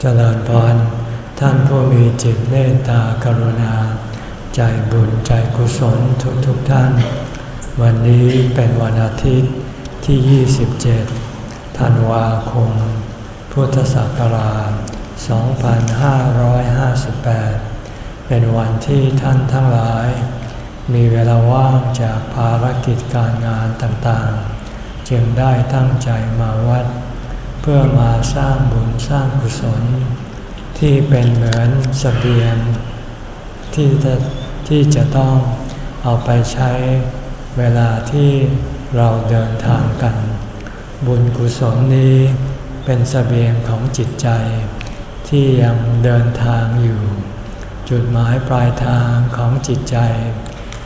เจริญพรท่านผู้มีจิตเมตตากรุณา ใจบุญใจกุศลทุกทุกท่าน วันนี้เป็นวันอาทิตย์ที่ 27 ธันวาคม พุทธศักราช 2558 เป็นวันที่ท่านทั้งหลาย มีเวลาว่างจากภารกิจการงานต่างๆ จึงได้ตั้งใจมาวัด พื่อมาสร้างบุญสร้างกุศล ที่เป็นเหมือนสเสบียงที่จะที่จะต้องเอาไปใช้เวลาที่เราเดินทางกัน บุญกุศลนี้เป็นสเสบียงของจิตใจ ที่ยังเดินทางอยู่ จุดหมายปลายทางของจิตใจ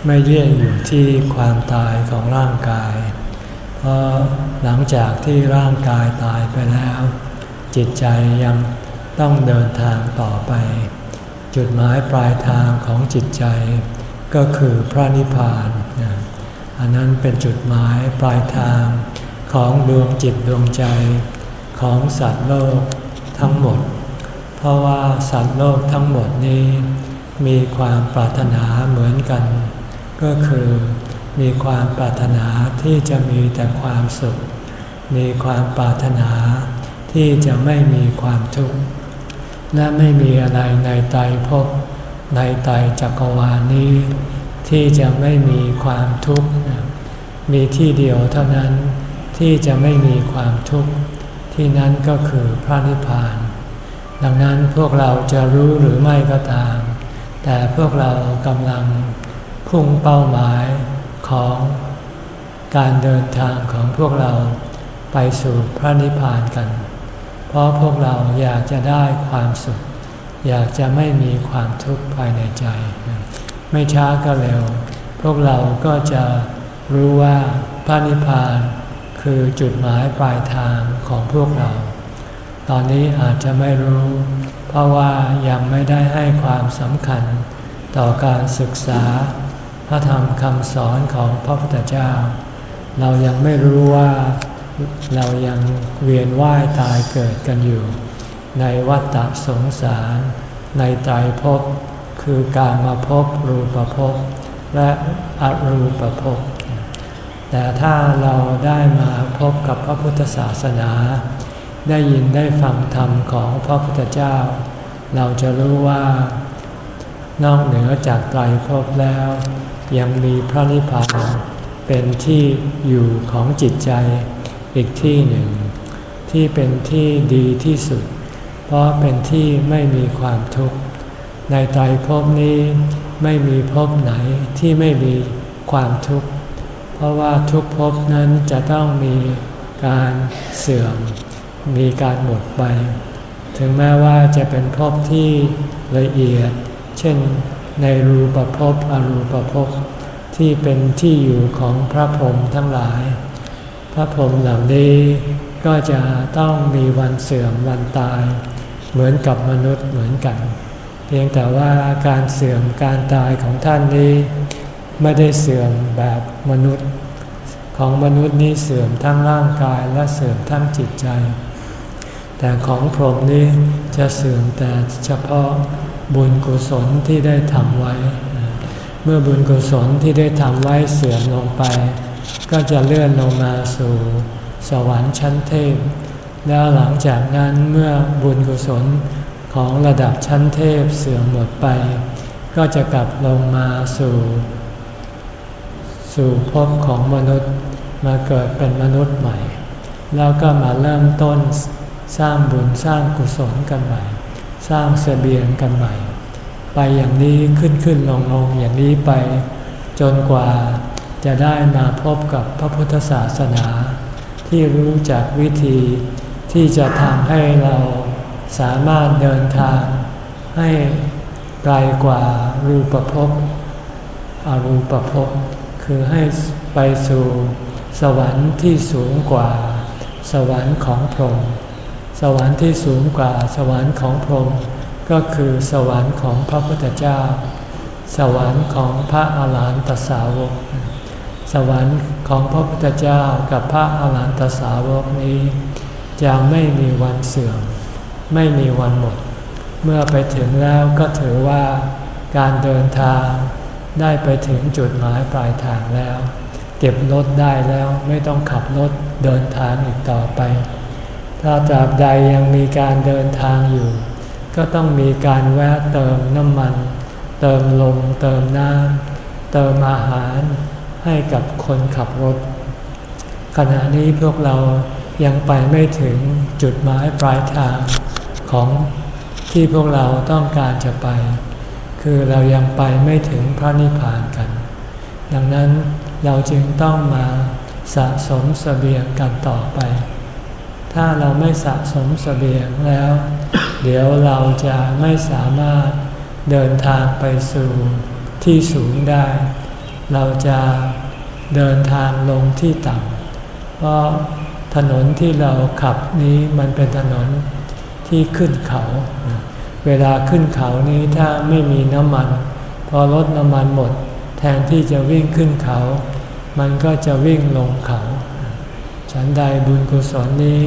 ไม่เลี่ยงอยู่ที่ความตายของร่างกาย เพราะหลังจากที่ร่างกายตายไปแล้ว จิตใจยังต้องเดินทางต่อไป จุดหมายปลายทางของจิตใจ ก็คือพระนิพพานอันนั้นเป็นจุดหมายปลายทางของดวงจิตดวงใจของสัตว์โลกทั้งหมด เพราะว่าสัตว์โลกทั้งหมดนี้ มีความปรารถนาเหมือนกัน ก็คือ มีความปรารถนาที่จะมีแต่ความสุข มีความปรารถนาที่จะไม่มีความทุกข์ และไม่มีอะไรในใจพบในใจจักรวาลนี้ ที่จะไม่มีความทุกข์ มีที่เดียวเท่านั้นที่จะไม่มีความทุกข์ ที่นั้นก็คือพระนิพพาน ดังนั้นพวกเราจะรู้หรือไม่ก็ตาม แต่พวกเรากำลังพุ่งเป้าหมาย ของการเดินทางของพวกเราไปสู่พระนิพพานกัน เพราะพวกเราอยากจะได้ความสุข อยากจะไม่มีความทุกข์ภายในใจ ไม่ช้าก็เร็ว พวกเราก็จะรู้ว่าพระนิพพานคือจุดหมายปลายทางของพวกเรา ตอนนี้อาจจะไม่รู้ เพราะว่ายังไม่ได้ให้ความสำคัญต่อการศึกษา พระธรรมคำสอนของพระพุทธเจ้า เรายังไม่รู้ว่าเรายังเวียนว่ายตายเกิดกันอยู่ ในวัฏฏะสงสาร ในใจภพคือการมาพบรูปภพและอรูปภพแต่ถ้าเราได้มาพบกับพระพุทธศาสนา ได้ยินได้ฟังธรรมของพระพุทธเจ้า เราจะรู้ว่านอกเหนือจากไตรภพแล้ว ยังมีพระนิพพานเป็นที่อยู่ของจิตใจอีกที่หนึ่ง ที่เป็นที่ดีที่สุด เพราะเป็นที่ไม่มีความทุกข์ ในใจภพนี้ไม่มีภพไหนที่ไม่มีความทุกข์ เพราะว่าทุกภพนั้นจะต้องมีการเสื่อม มีการหมดไป ถึงแม้ว่าจะเป็นภพที่ละเอียด เช่น ในรูปภพอรูปภพที่เป็นที่อยู่ของพระพรหมทั้งหลาย พระพรหมเหล่านี้ก็จะต้องมีวันเสื่อมวันตาย เหมือนกับมนุษย์เหมือนกัน เพียงแต่ว่าการเสื่อมการตายของท่านนี้ ไม่ได้เสื่อมแบบมนุษย์ ของมนุษย์นี้เสื่อมทั้งร่างกายและเสื่อมทั้งจิตใจ แต่ของพรหมนี้จะเสื่อมแต่เฉพาะ บุญกุศลที่ได้ทำไว้ เมื่อบุญกุศลที่ได้ทำไว้เสื่อมลงไป ก็จะเลื่อนลงมาสู่สวรรค์ชั้นเทพ แล้วหลังจากนั้นเมื่อบุญกุศลของระดับชั้นเทพเสื่อมหมดไป ก็จะกลับลงมาสู่ สู่ภพของมนุษย์มาเกิดเป็นมนุษย์ใหม่ แล้วก็มาเริ่มต้นสร้างบุญสร้างกุศลกันใหม่ สร้างเสบียงกันใหม่ ไปอย่างนี้ขึ้นขึ้นลงลงอย่างนี้ไป จนกว่าจะได้มาพบกับพระพุทธศาสนา ที่รู้จักวิธีที่จะทำให้เราสามารถเดินทาง ให้ไกลกว่ารูปภพอรูปภพคือให้ไปสู่สวรรค์ที่สูงกว่า สวรรค์ของพรหมสวรรค์ที่สูงกว่าสวรรค์ของพรหม ก็คือสวรรค์ของพระพุทธเจ้า สวรรค์ของพระอาหารหันตสาวก สวรรค์ของพระพุทธเจ้ากับพระอาหารหันตสาวกนี้จะไม่มีวันเสื่อม ไม่มีวันหมด เมื่อไปถึงแล้วก็ถือว่าการเดินทางได้ไปถึงจุดหมายปลายทางแล้ว เก็บรถได้แล้วไม่ต้องขับรถเดินทางอีกต่อไป ถ้าตราบใดยังมีการเดินทางอยู่ ก็ต้องมีการแวะเติมน้ำมัน เติมลม เติมน้ำเติมอาหารให้กับคนขับรถ ขณะนี้พวกเรายังไปไม่ถึงจุดหมายปลายทางของที่พวกเราต้องการจะไป คือเรายังไปไม่ถึงพระนิพพานกัน ดังนั้นเราจึงต้องมาสะสมสเสบียงกันต่อไป ถ้าเราไม่สะสมสเสบียงแล้ว เดี๋ยวเราจะไม่สามารถเดินทางไปสู่ที่สูงได้ เราจะเดินทางลงที่ต่ำเพราะถนนที่เราขับนี้มันเป็นถนนที่ขึ้นเขา เวลาขึ้นเขานี้ถ้าไม่มีน้ำมัน พอรถน้ำมันหมด แทนที่จะวิ่งขึ้นเขา มันก็จะวิ่งลงเขา ฉันใดบุญกุศลนี้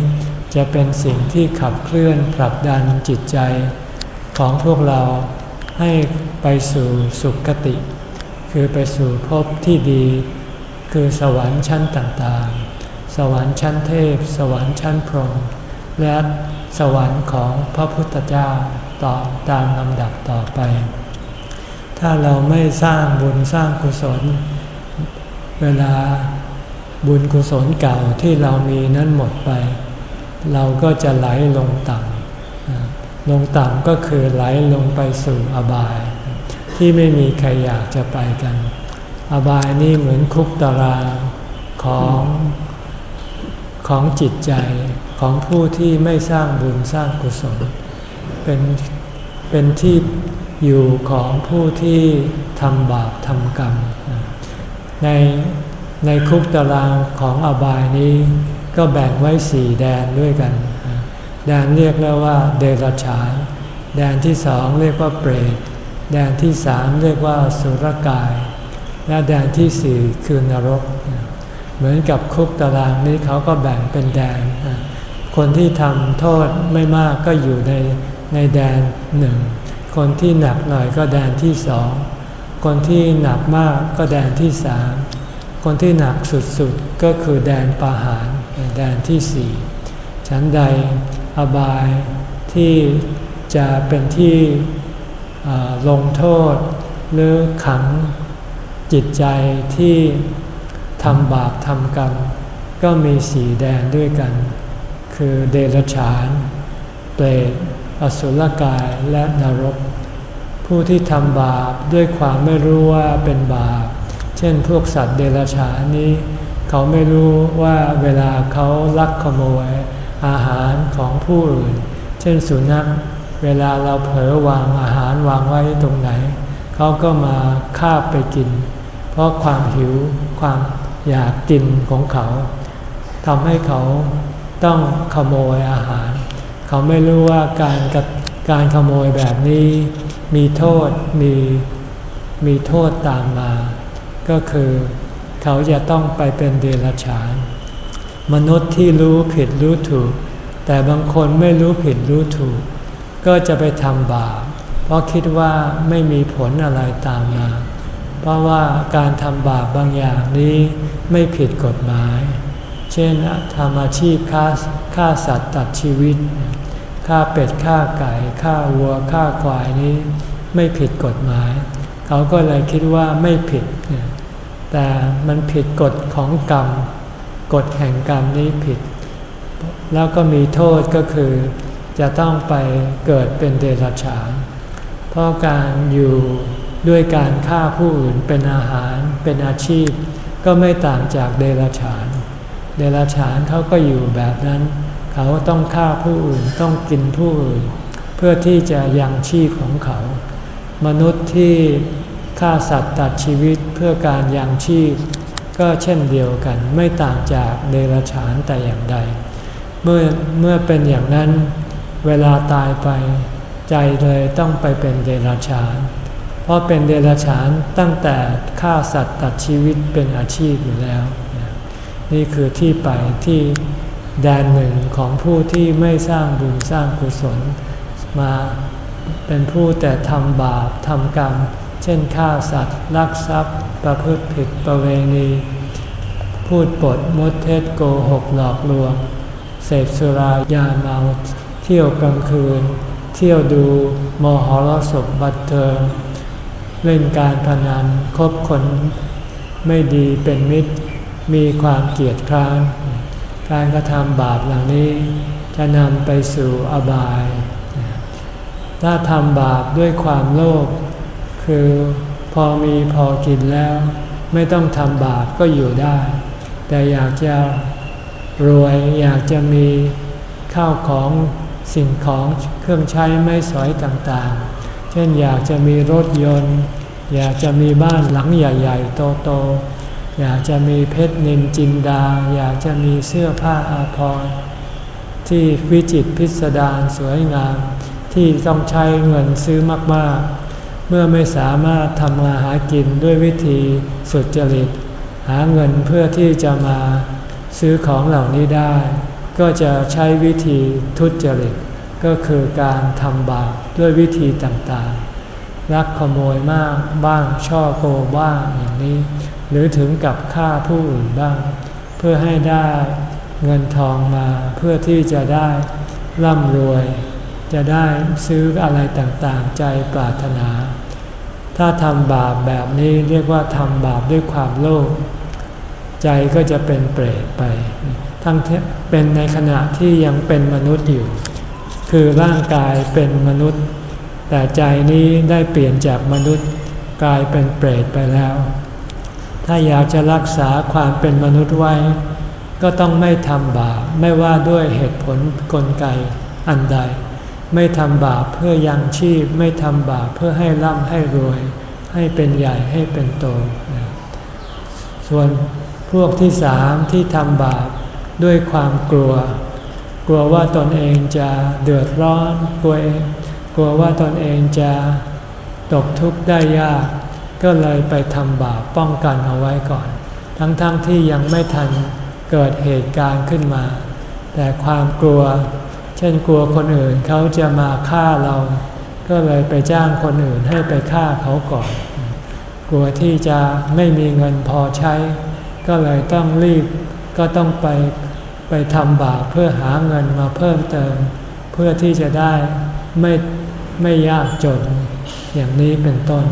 จะเป็นสิ่งที่ขับเคลื่อนผลักดันจิตใจ ของพวกเราให้ไปสู่สุคติ คือไปสู่ภพที่ดี คือสวรรค์ชั้นต่างๆ สวรรค์ชั้นเทพ สวรรค์ชั้นพรหมและสวรรค์ของพระพุทธเจ้าต่อตามลำดับต่อไป ถ้าเราไม่สร้างบุญสร้างกุศล เวลา บุญกุศลเก่าที่เรามีนั้นหมดไป เราก็จะไหลลงต่ำลงต่ำก็คือไหลลงไปสู่อบาย ที่ไม่มีใครอยากจะไปกัน อบายนี่เหมือนคุกตารางของของจิตใจของผู้ที่ไม่สร้างบุญสร้างกุศล เป็นเป็นที่อยู่ของผู้ที่ทำบาปทำกรรม ใน ในคุกตารางของอบายนี้ ก็แบ่งไว้สี่แดนด้วยกัน แดนเรียกแล้วว่าเดรัจฉาน แดนที่สองเรียกว่าเปรต แดนที่สามเรียกว่าสุรกาย และแดนที่สี่คือนรก เหมือนกับคุกตารางนี้เขาก็แบ่งเป็นแดน คนที่ทำโทษไม่มากก็อยู่ในในแดนหนึ่ง คนที่หนักหน่อยก็แดนที่สอง คนที่หนักมากก็แดนที่สาม คนที่หนักสุดๆก็คือแดนปาหารแดนที่สี่ชั้นใดอบายที่จะเป็นที่ลงโทษ หรือขังจิตใจที่ทำบาปทำกรรม ก็มีสีแดนด้วยกัน คือเดรัจฉาน เปรตอสุรกายและนรก ผู้ที่ทำบาปด้วยความไม่รู้ว่าเป็นบาป ช่นพวกสัตว์เดรัจฉานนี้ เขาไม่รู้ว่าเวลาเขาลักขโมยอาหารของผู้อื่น เช่นสุนัขเวลาเราเผลอวางอาหารวางไว้ตรงไหน เขาก็มาคาบไปกิน เพราะความหิวความอยากกินของเขาทำให้เขาต้องขโมยอาหาร เขาไม่รู้ว่าการการขโมยแบบนี้ มีโทษมีมีโทษตามมา ก็คือเขาจะต้องไปเป็นเดรัจฉาน มนุษย์ที่รู้ผิดรู้ถูก แต่บางคนไม่รู้ผิดรู้ถูก ก็จะไปทำบาปเพราะคิดว่าไม่มีผลอะไรตามมา เพราะว่าการทำบาปบางอย่างนี้ไม่ผิดกฎหมาย เช่นทำอาชีพฆ่าฆ่าสัตว์ตัดชีวิตฆ่าเป็ดฆ่าไก่ฆ่าวัวฆ่าควายนี้ ไม่ผิดกฎหมาย เขาก็เลยคิดว่าไม่ผิด แต่มันผิดกฎของกรรม กฎแห่งกรรมนี้ผิด แล้วก็มีโทษก็คือ จะต้องไปเกิดเป็นเดรัจฉาน เพราะการอยู่ด้วยการฆ่าผู้อื่นเป็นอาหารเป็นอาชีพ ก็ไม่ต่างจากเดรัจฉาน เดรัจฉานเขาก็อยู่แบบนั้น เขาต้องฆ่าผู้อื่นต้องกินผู้อื่น เพื่อที่จะยังชีพของเขา มนุษย์ที่ฆ่าสัตว์ตัดชีวิต พื่อการยังชีพ ก็เช่นเดียวกันไม่ต่างจากเดรัจฉานแต่อย่างใด เมื่อเมื่อเป็นอย่างนั้น เวลาตายไป ใจเลยต้องไปเป็นเดรัจฉาน เพราะเป็นเดรัจฉานตั้งแต่ฆ่าสัตว์ตัดชีวิตเป็นอาชีพอยู่แล้ว นี่คือที่ไปที่แดนหนึ่งของผู้ที่ไม่สร้างบุญสร้างกุศล มาเป็นผู้แต่ทำบาปทำกรรม เช่นฆ่าสัตว์ลักทรัพย์ประพฤติผิดประเวณี พูดปดมดเท็จโกหกหลอกลวง เสพสุรายาเมา เที่ยวกลางคืน เที่ยวดูมหรสพบันเทิงเล่นการพนันคบคนไม่ดีเป็นมิตร มีความเกียดคร้านการกระทำบาปเหล่านี้ จะนำไปสู่อบาย ถ้าทำบาปด้วยความโลภ คือพอมีพอกินแล้ว ไม่ต้องทำบาปก็อยู่ได้ แต่อยากจะรวยอยากจะมีข้าวของสิ่งของเครื่องใช้ไม่สอยต่างๆ เช่นอยากจะมีรถยนต์ อยากจะมีบ้านหลังใหญ่ ๆ โตๆ อยากจะมีเพชรนินจินดา อยากจะมีเสื้อผ้าอาภรณ์ที่วิจิตพิสดารสวยงาม ที่ต้องใช้เงินซื้อมากๆ มื่อไม่สามารถทำมาหากินด้วยวิธีสุดจริต หาเงินเพื่อที่จะมาซื้อของเหล่านี้ได้ ก็จะใช้วิธีทุจริต ก็คือการทำบาปด้วยวิธีต่างๆลักขโมยมากบ้างช่อโกงบ้างอย่างนี้ หรือถึงกับฆ่าผู้อื่นบ้าง เพื่อให้ได้เงินทองมาเพื่อที่จะได้ร่ำรวย จะได้ซื้ออะไรต่างๆ ใจปรารถนา ถ้าทำบาปแบบนี้เรียกว่าทำบาปด้วยความโลภใจก็จะเป็นเปรตไป ทั้งเป็นในขณะที่ยังเป็นมนุษย์อยู่ คือร่างกายเป็นมนุษย์ แต่ใจนี้ได้เปลี่ยนจากมนุษย์กลายเป็นเปรตไปแล้ว ถ้าอยากจะรักษาความเป็นมนุษย์ไว้ ก็ต้องไม่ทำบาปไม่ว่าด้วยเหตุผลกลไกอันใด ไม่ทำบาปเพื่อยังชีพ ไม่ทำบาปเพื่อให้ร่ำให้รวย ให้เป็นใหญ่ให้เป็นโต ส่วนพวกที่สามที่ทำบาปด้วยความกลัว กลัวว่าตนเองจะเดือดร้อนกลัวเองกลัวว่าตนเองจะตกทุกข์ได้ยาก ก็เลยไปทำบาปป้องกันเอาไว้ก่อน ทั้งๆทที่ยังไม่ทันเกิดเหตุการณ์ขึ้นมา แต่ความกลัว ช่นกลัวคนอื่นเขาจะมาฆ่าเรา ก็เลยไปจ้างคนอื่นให้ไปฆ่าเขาก่อน กลัวที่จะไม่มีเงินพอใช้ ก็เลยต้องรีบก็ต้องไปไปทำบาปเพื่อหาเงินมาเพิ่มเติม เพื่อที่จะได้ไม่ไม่ยากจน อย่างนี้เป็นต้น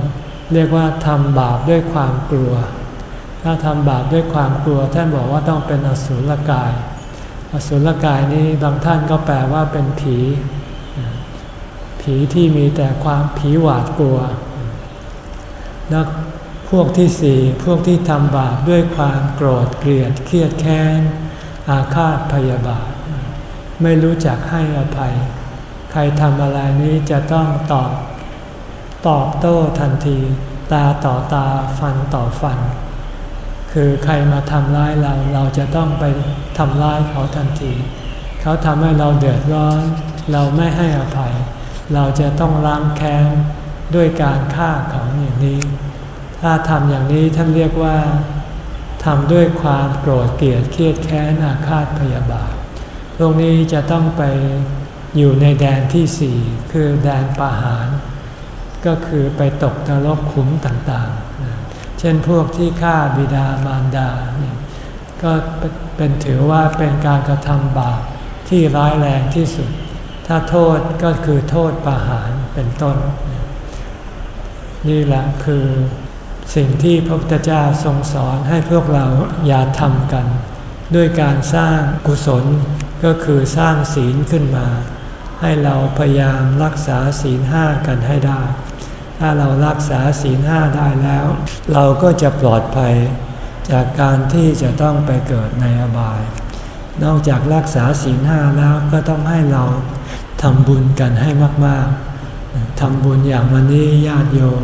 เรียกว่าทำบาปด้วยความกลัว ถ้าทำบาปด้วยความกลัวท่านบอกว่าต้องเป็นอสุรกาย อสุรกายนี้บางท่านก็แปลว่าเป็นผี ผีที่มีแต่ความผีหวาดกลัว แล้วพวกที่สี่พวกที่ทำบาปด้วยความโกรธเกลียดเครียดแค้น อาฆาตพยาบาท ไม่รู้จักให้อภัย ใครทำอะไรนี้จะต้องตอบ ตอบโต้ทันที ตาต่อตาฟันต่อฟัน คือใครมาทำร้ายเราเราจะต้องไป ทำร้ายเขาทันที เขาทำให้เราเดือดร้อน เราไม่ให้อภัย เราจะต้องล้างแค้นด้วยการฆ่าเขาอย่างนี้ ถ้าทำอย่างนี้ท่านเรียกว่าทำด้วยความโกรธเกลียดเครียดแค้นอาฆาตพยาบาทตรงนี้จะต้องไปอยู่ในแดนที่สี่คือแดนปาหาร ก็คือไปตกนรกขุมต่างๆ เช่นพวกที่ฆ่าบิดามารดาเนี่ย ก็เป็นถือว่าเป็นการกระทำบาปที่ร้ายแรงที่สุด ถ้าโทษก็คือโทษปาหารเป็นต้น นี่แหละคือสิ่งที่พระพุทธเจ้าทรงสอนให้พวกเราอย่าทำกัน ด้วยการสร้างกุศลก็คือสร้างศีลขึ้นมา ให้เราพยายามรักษาศีลห้ากันให้ได้ ถ้าเรารักษาศีลห้าได้แล้ว เราก็จะปลอดภัย จากการที่จะต้องไปเกิดในอบาย นอกจากรักษาศีลห้าแล้วก็ต้องให้เราทำบุญกันให้มากๆทำบุญอย่างวันนี้ญาติโยม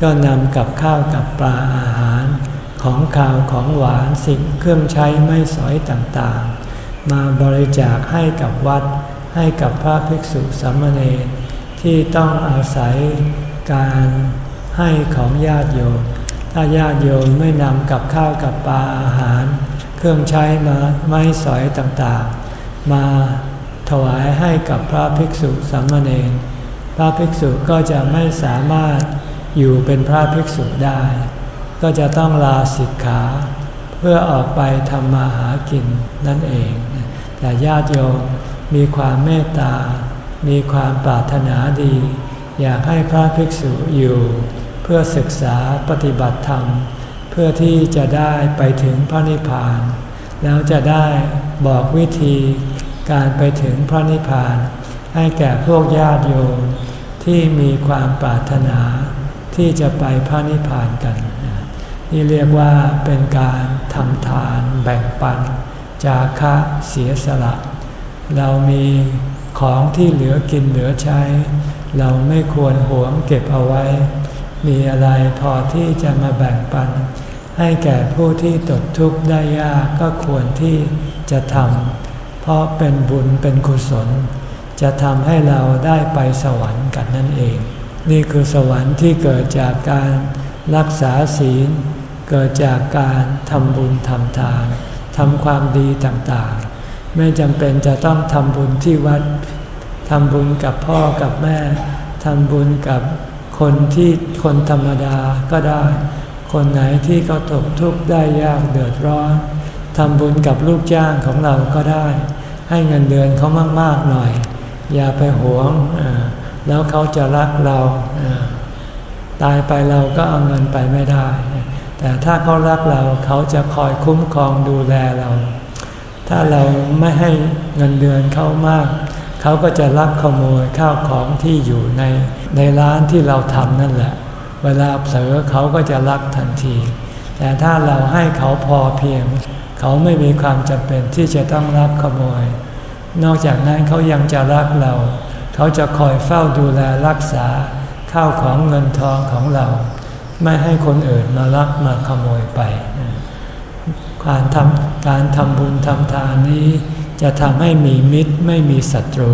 ก็นำกับข้าวกับปลาอาหาร ของข้าวของหวานสิ่งเครื่องใช้ไม่สอยต่างๆ มาบริจาคให้กับวัด ให้กับพระภิกษุสามเณรที่ต้องอาศัยการให้ของญาติโยม ถ้าญาติโยมไม่นำกับข้าวกับปลาอาหาร เครื่องใช้มาไม่สอยต่างๆ มาถวายให้กับพระภิกษุสามเณรพระภิกษุก็จะไม่สามารถอยู่เป็นพระภิกษุได้ ก็จะต้องลาสิกขา เพื่อออกไปทำมาหากินนั่นเอง แต่ญาติโยมมีความเมตตา มีความปรารถนาดี อยากให้พระภิกษุอยู่ พื่อศึกษาปฏิบัติธรรม เพื่อที่จะได้ไปถึงพระนิพพาน แล้วจะได้บอกวิธีการไปถึงพระนิพพาน ให้แก่พวกญาติโยมที่มีความปรารถนาที่จะไปพระนิพพานกัน นี่เรียกว่าเป็นการทำทานแบ่งปัน จาคะเสียสละ เรามีของที่เหลือกินเหลือใช้ เราไม่ควรหวงเก็บเอาไว้ มีอะไรพอที่จะมาแบ่งปัน ให้แก่ผู้ที่ตกทุกข์ได้ยากก็ควรที่จะทำเพราะเป็นบุญเป็นกุศล จะทำให้เราได้ไปสวรรค์กันนั่นเอง นี่คือสวรรค์ที่เกิดจากการรักษาศีล เกิดจากการทำบุญทำทานทำความดีต่างๆ ไม่จำเป็นจะต้องทำบุญที่วัดทำบุญกับพ่อกับแม่ทำบุญกับ คนที่คนธรรมดาก็ได้ คนไหนที่เขาตกทุกข์ได้ยากเดือดร้อนทำบุญกับลูกจ้างของเราก็ได้ ให้เงินเดือนเขามาก ๆ หน่อย อย่าไปหวง แล้วเขาจะรักเรา ตายไปเราก็เอาเงินไปไม่ได้ แต่ถ้าเขารักเราเขาจะคอยคุ้มครองดูแลเรา ถ้าเราไม่ให้เงินเดือนเขามาก เขาก็จะลักขโมยข้าวของที่อยู่ในในร้านที่เราทำนั่นแหละ เวลาเสือเขาก็จะลักทันที แต่ถ้าเราให้เขาพอเพียง เขาไม่มีความจำเป็นที่จะต้องลักขโมย นอกจากนั้นเขายังจะรักเรา เขาจะคอยเฝ้าดูแลรักษาข้าวของเงินทองของเรา ไม่ให้คนอื่นมาลักมาขโมยไป การทำการทำบุญทำทานนี้ จะทำให้มีมิตรไม่มีศัตรู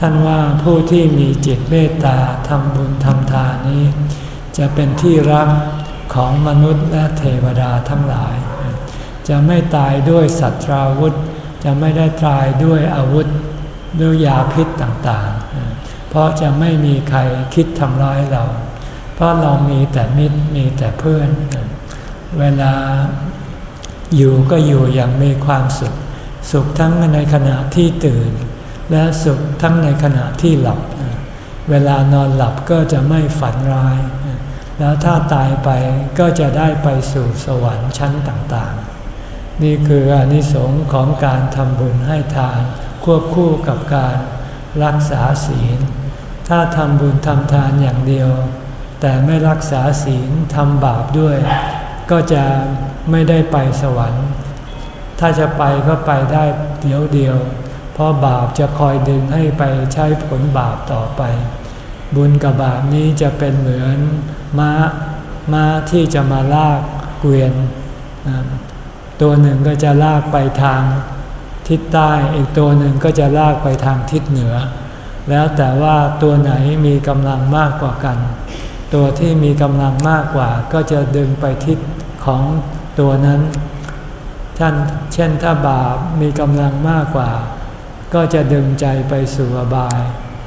ท่านว่าผู้ที่มีจิตเมตตาทำบุญทำทานนี้ จะเป็นที่รักของมนุษย์และเทวดาทั้งหลาย จะไม่ตายด้วยสัตราวุธ จะไม่ได้ตายด้วยอาวุธด้วยยาพิษต่างๆ เพราะจะไม่มีใครคิดทำร้ายเรา เพราะเรามีแต่มิตรมีแต่เพื่อน เวลาอยู่ก็อยู่อย่างมีความสุข สุขทั้งในขณะที่ตื่น และสุขทั้งในขณะที่หลับ เวลานอนหลับก็จะไม่ฝันร้าย แล้วถ้าตายไปก็จะได้ไปสู่สวรรค์ชั้นต่างๆ นี่คืออนิสงค์ของการทำบุญให้ทานควบคู่กับการรักษาศีล ถ้าทำบุญทำทานอย่างเดียว แต่ไม่รักษาศีลทำบาปด้วย ก็จะไม่ได้ไปสวรรค์ ถ้าจะไปก็ไปได้เดียวเดียว เพราะบาปจะคอยดึงให้ไปใช้ผลบาปต่อไป บุญกับบาปนี้จะเป็นเหมือนม้าม้าที่จะมาลากเกวียน ตัวหนึ่งก็จะลากไปทางทิศใต้ อีกตัวหนึ่งก็จะลากไปทางทิศเหนือ แล้วแต่ว่าตัวไหนมีกำลังมากกว่ากัน ตัวที่มีกำลังมากกว่าก็จะดึงไปทิศของตัวนั้น ท่านเช่นถ้าบาปมีกำลังมากกว่า ก็จะดึงใจไปสู่อบาย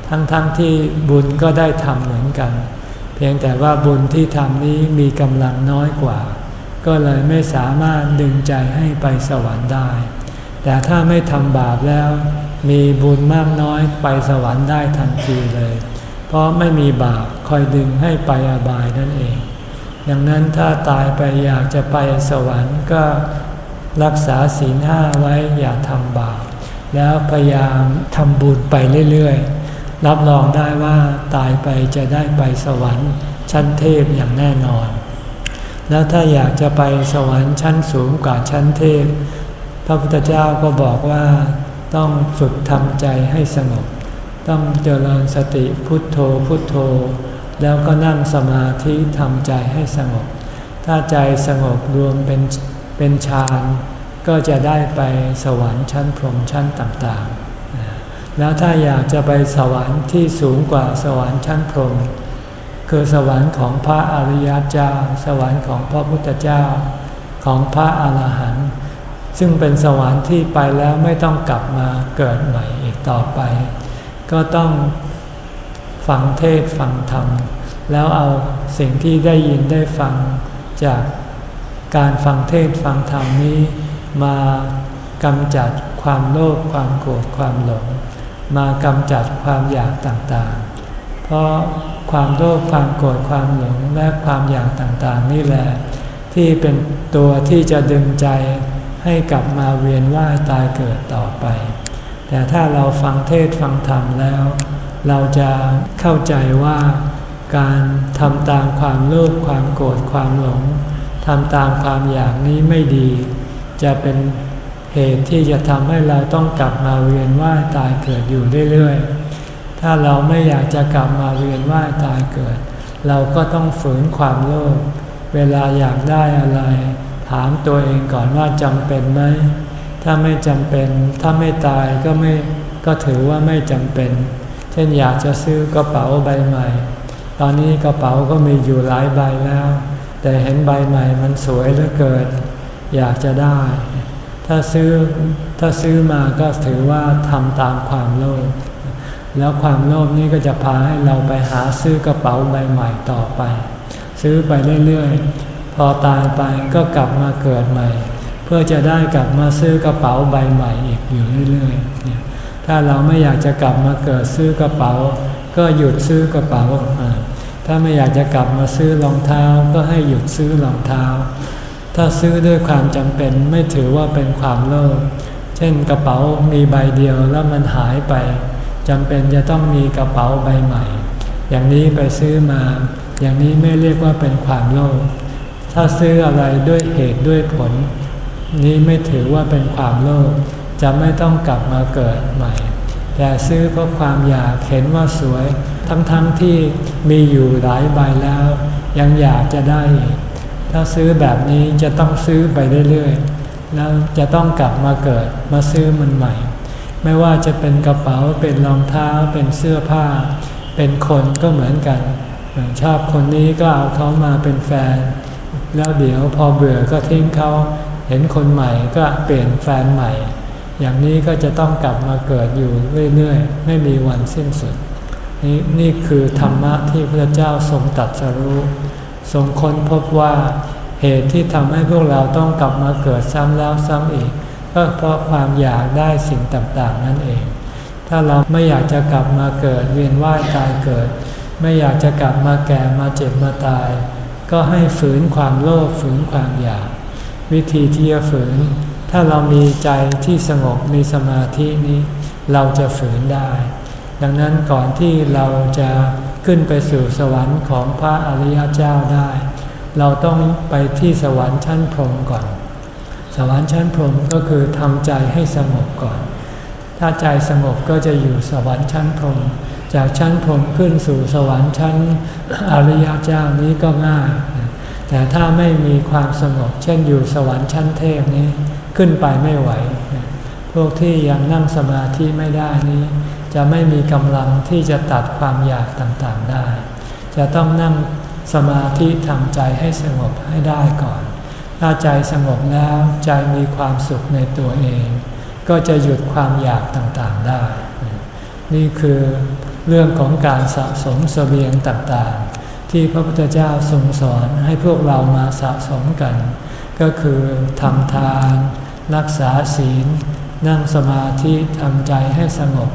ทั้งๆทที่บุญก็ได้ทำเหมือนกัน เพียงแต่ว่าบุญที่ทำนี้มีกำลังน้อยกว่า ก็เลยไม่สามารถดึงใจให้ไปสวรรค์ได้ แต่ถ้าไม่ทำบาปแล้ว มีบุญมากน้อยไปสวรรค์ได้ทันทีเลย เพราะไม่มีบาปคอยดึงให้ไปอบายนั่นเองดังนั้นถ้าตายไปอยากจะไปสวรรค์ก็ รักษาศีลห้าไว้อย่าทำบาปแล้วพยายามทำบุญไปเรื่อยๆ รับรองได้ว่าตายไปจะได้ไปสวรรค์ชั้นเทพอย่างแน่นอน แล้วถ้าอยากจะไปสวรรค์ชั้นสูงกว่าชั้นเทพ พระพุทธเจ้าก็บอกว่าต้องฝึกทำใจให้สงบ ต้องเจริญสติพุทโธพุทโธ แล้วก็นั่งสมาธิทำใจให้สงบ ถ้าใจสงบรวมเป็น เป็นฌานก็จะได้ไปสวรรค์ชั้นพรหมชั้นต่างๆ แล้วถ้าอยากจะไปสวรรค์ที่สูงกว่าสวรรค์ชั้นพรหมคือสวรรค์ของพระอริยเจ้า สวรรค์ของพระพุทธเจ้าของพระอาหารหันต์ซึ่งเป็นสวรรค์ที่ไปแล้วไม่ต้องกลับมาเกิดใหม่อีกต่อไป ก็ต้องฟังเทศฟังธรรม แล้วเอาสิ่งที่ได้ยินได้ฟังจาก การฟังเทศฟังธรรมนี้มากำจัดความโลภความโกรธความหลง มากำจัดความอยากต่างๆ เพราะความโลภความโกรธความหลงและความอยากต่างๆ นี่แหละที่เป็นตัวที่จะดึงใจให้กลับมาเวียนว่ายตายเกิดต่อไป แต่ถ้าเราฟังเทศฟังธรรมแล้ว เราจะเข้าใจว่าการทำตามความโลภความโกรธความหลง ทำตามความอยากนี้ไม่ดี จะเป็นเหตุที่จะทำให้เราต้องกลับมาเวียนว่ายตายเกิดอยู่เรื่อยๆ ถ้าเราไม่อยากจะกลับมาเวียนว่ายตายเกิด เราก็ต้องฝืนความโลภ เวลาอยากได้อะไร ถามตัวเองก่อนว่าจำเป็นไหม ถ้าไม่จำเป็น ถ้าไม่ตายก็ไม่ ก็ถือว่าไม่จำเป็น เช่นอยากจะซื้อกระเป๋าใบใหม่ ตอนนี้กระเป๋าก็มีอยู่หลายใบแล้ว แต่เห็นใบใหม่มันสวยเหลือเกิน อยากจะได้ ถ้าซื้อถ้าซื้อมาก็ถือว่าทำตามความโลภแล้วความโลภนี้ก็จะพาให้เราไปหาซื้อกระเป๋าใบใหม่ต่อไป ซื้อไปเรื่อยๆ พอตายไปก็กลับมาเกิดใหม่ เพื่อจะได้กลับมาซื้อกระเป๋าใบใหม่อีกอยู่เรื่อยๆถ้าเราไม่อยากจะกลับมาเกิดซื้อกระเป๋า ก็หยุดซื้อกระเป๋า ถ้าไม่อยากจะกลับมาซื้อรองเท้าก็ให้หยุดซื้อรองเท้า ถ้าซื้อด้วยความจำเป็นไม่ถือว่าเป็นความโลภ เช่นกระเป๋ามีใบเดียวแล้วมันหายไปจำเป็นจะต้องมีกระเป๋าใบใหม่ อย่างนี้ไปซื้อมา อย่างนี้ไม่เรียกว่าเป็นความโลภ ถ้าซื้ออะไรด้วยเหตุด้วยผล นี้ไม่ถือว่าเป็นความโลภ จะไม่ต้องกลับมาเกิดใหม่ แต่ซื้อเพราะความอยากเห็นว่าสวย ทั้งๆทที่มีอยู่หลายใบแล้ว ยังอยากจะได้อีกถ้าซื้อแบบนี้จะต้องซื้อไปเรื่อยๆ แล้วจะต้องกลับมาเกิดมาซื้อมันใหม่ ไม่ว่าจะเป็นกระเป๋าเป็นรองเท้าเป็นเสื้อผ้า เป็นคนก็เหมือนกันชอบคนนี้ก็เอาเขามาเป็นแฟน แล้วเดี๋ยวพอเบื่อก็ทิ้งเขาเห็นคนใหม่ก็เปลี่ยนแฟนใหม่ อย่างนี้ก็จะต้องกลับมาเกิดอยู่เรื่อยๆ ไม่มีวันสิ้นสุด นี่นี่คือธรรมะที่พระเจ้าทรงตัดสรู้ทรงค้นพบว่าเหตุที่ทำให้พวกเราต้องกลับมาเกิดซ้ำแล้วซ้ำอีก ก็เพราะความอยากได้สิ่งต่างๆนั่นเอง ถ้าเราไม่อยากจะกลับมาเกิดเวียนว่ายตายเกิด ไม่อยากจะกลับมาแก่มาเจ็บมาตาย ก็ให้ฝืนความโลภฝืนความอยาก วิธีที่จะฝืน ถ้าเรามีใจที่สงบมีสมาธินี้ เราจะฝืนได้ ดังนั้นก่อนที่เราจะขึ้นไปสู่สวรรค์ของพระอริยเจ้าได้ เราต้องไปที่สวรรค์ชั้นพรหมก่อน สวรรค์ชั้นพรหมก็คือทำใจให้สงบก่อน ถ้าใจสงบก็จะอยู่สวรรค์ชั้นพรหมจากชั้นพรหมขึ้นสู่สวรรค์ชั้นอริยเจ้านี้ก็ง่าย แต่ถ้าไม่มีความสงบ เช่นอยู่สวรรค์ชั้นเทพนี้ขึ้นไปไม่ไหว พวกที่ยังนั่งสมาธิไม่ได้นี้ จะไม่มีกำลังที่จะตัดความอยากต่างๆได้ จะต้องนั่งสมาธิทำใจให้สงบให้ได้ก่อน ถ้าใจสงบแล้วใจมีความสุขในตัวเอง ก็จะหยุดความอยากต่างๆได้ นี่คือเรื่องของการสะสมสเสบียงต่างๆ ที่พระพุทธเจ้าทรงสอนให้พวกเรามาสะสมกัน ก็คือทำทาน รักษาศีล นั่งสมาธิทำใจให้สงบ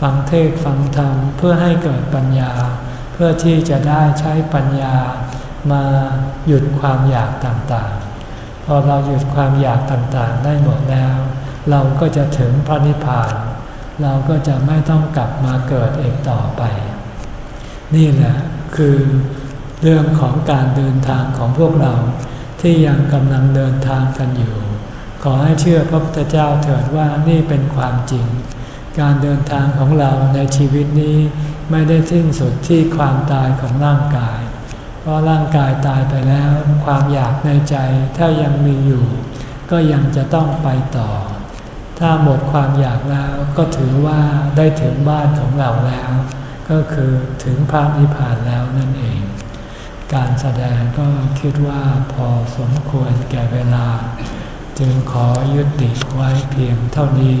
ฟังเทศฟังธรรมเพื่อให้เกิดปัญญา เพื่อที่จะได้ใช้ปัญญามาหยุดความอยากต่างๆ พอเราหยุดความอยากต่างๆ ได้หมดแล้ว เราก็จะถึงพระนิพพาน เราก็จะไม่ต้องกลับมาเกิดอีกต่อไป นี่แหละคือเรื่องของการเดินทางของพวกเราที่ยังกำลังเดินทางกันอยู่ ขอให้เชื่อพระพุทธเจ้าเถิดว่านี่เป็นความจริง การเดินทางของเราในชีวิตนี้ไม่ได้สิ้นสุดที่ความตายของร่างกาย เพราะร่างกายตายไปแล้ว ความอยากในใจถ้ายังมีอยู่ ก็ยังจะต้องไปต่อ ถ้าหมดความอยากแล้วก็ถือว่าได้ถึงบ้านของเราแล้ว ก็คือถึงพระนิพพานแล้วนั่นเอง การแสดงก็คิดว่าพอสมควรแก่เวลา จึงขอยุติไว้เพียงเท่านี้